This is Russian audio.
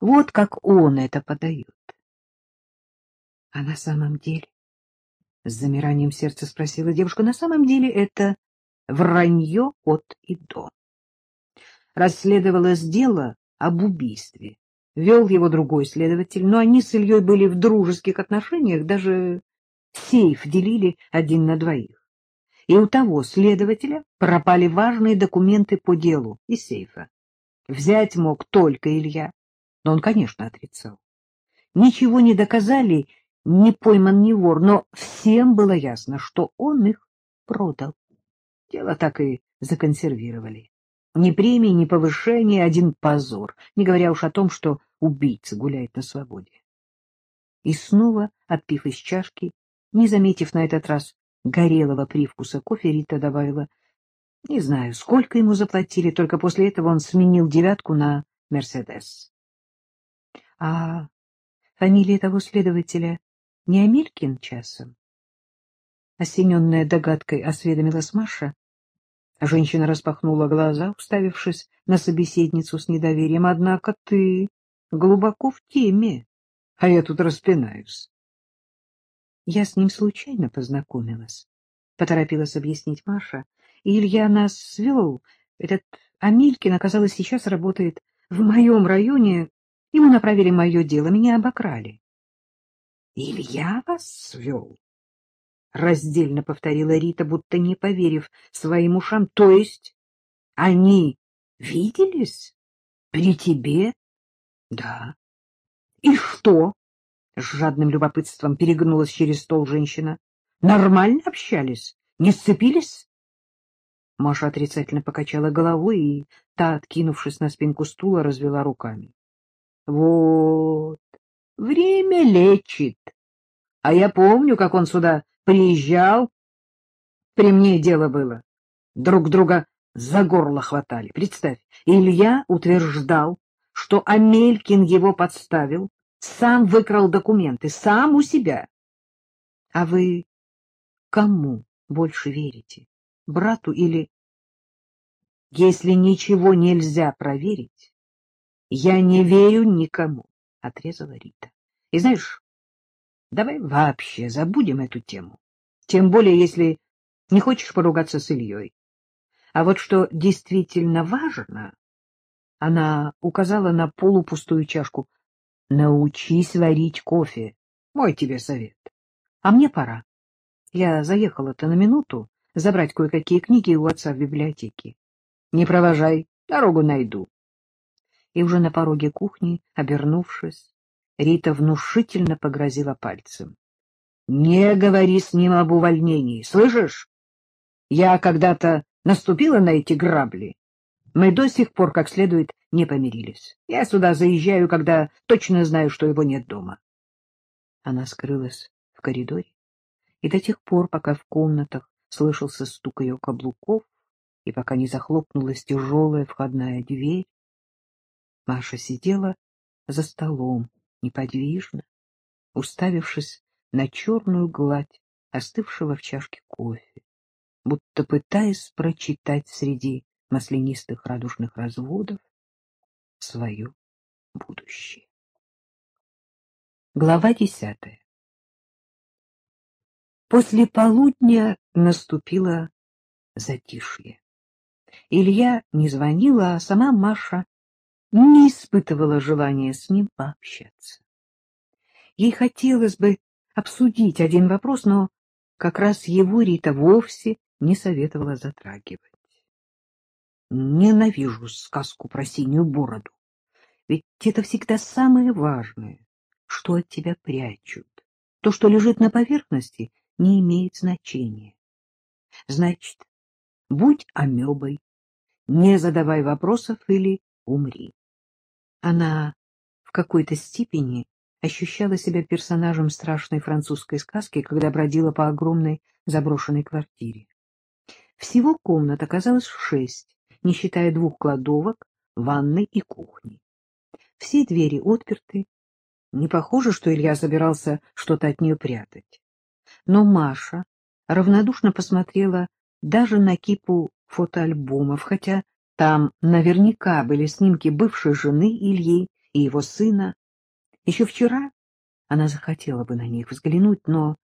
Вот как он это подает. — А на самом деле? — с замиранием сердца спросила девушка. — На самом деле это вранье от и до. Расследовалось дело об убийстве. Вел его другой следователь, но они с Ильей были в дружеских отношениях, даже сейф делили один на двоих. И у того следователя пропали важные документы по делу из сейфа. Взять мог только Илья, но он, конечно, отрицал. Ничего не доказали, не пойман ни вор, но всем было ясно, что он их продал. Дело так и законсервировали. Ни премии, ни повышения, один позор, не говоря уж о том, что убийца гуляет на свободе. И снова, отпив из чашки, не заметив на этот раз горелого привкуса кофе, Рита добавила, не знаю, сколько ему заплатили, только после этого он сменил девятку на «Мерседес». — А фамилия того следователя не Амелькин часом? Осененная догадкой осведомилась Маша. Женщина распахнула глаза, уставившись на собеседницу с недоверием. — Однако ты глубоко в теме, а я тут распинаюсь. Я с ним случайно познакомилась, — поторопилась объяснить Маша. И Илья нас свел. Этот Амелькин, оказалось, сейчас работает в моем районе. Ему направили мое дело, меня обокрали. — Илья вас свел? — раздельно повторила Рита, будто не поверив своим ушам. — То есть они виделись при тебе? — Да. — И что? — с жадным любопытством перегнулась через стол женщина. — Нормально общались? Не сцепились? Маша отрицательно покачала головой, и та, откинувшись на спинку стула, развела руками. — Вот, время лечит. А я помню, как он сюда приезжал. При мне дело было. Друг друга за горло хватали. Представь, Илья утверждал, что Амелькин его подставил, сам выкрал документы, сам у себя. А вы кому больше верите, брату или... Если ничего нельзя проверить, я не верю никому, — отрезала Рита. И знаешь, Давай вообще забудем эту тему. Тем более, если не хочешь поругаться с Ильей. А вот что действительно важно, она указала на полупустую чашку. Научись варить кофе. Мой тебе совет. А мне пора. Я заехала-то на минуту забрать кое-какие книги у отца в библиотеке. Не провожай, дорогу найду. И уже на пороге кухни, обернувшись, Рита внушительно погрозила пальцем. — Не говори с ним об увольнении, слышишь? Я когда-то наступила на эти грабли. Мы до сих пор как следует не помирились. Я сюда заезжаю, когда точно знаю, что его нет дома. Она скрылась в коридоре, и до тех пор, пока в комнатах слышался стук ее каблуков, и пока не захлопнулась тяжелая входная дверь, Маша сидела за столом, неподвижно, уставившись на черную гладь остывшего в чашке кофе, будто пытаясь прочитать среди маслянистых радужных разводов свое будущее. Глава десятая После полудня наступило затишье. Илья не звонила, а сама Маша не испытывала желания с ним пообщаться. Ей хотелось бы обсудить один вопрос, но как раз его Рита вовсе не советовала затрагивать. Ненавижу сказку про синюю бороду, ведь это всегда самое важное, что от тебя прячут. То, что лежит на поверхности, не имеет значения. Значит, будь амебой, не задавай вопросов или умри. Она в какой-то степени ощущала себя персонажем страшной французской сказки, когда бродила по огромной заброшенной квартире. Всего комнат оказалось шесть, не считая двух кладовок, ванной и кухни. Все двери отперты. Не похоже, что Илья собирался что-то от нее прятать. Но Маша равнодушно посмотрела даже на кипу фотоальбомов, хотя там наверняка были снимки бывшей жены Ильи и его сына. Еще вчера она захотела бы на них взглянуть, но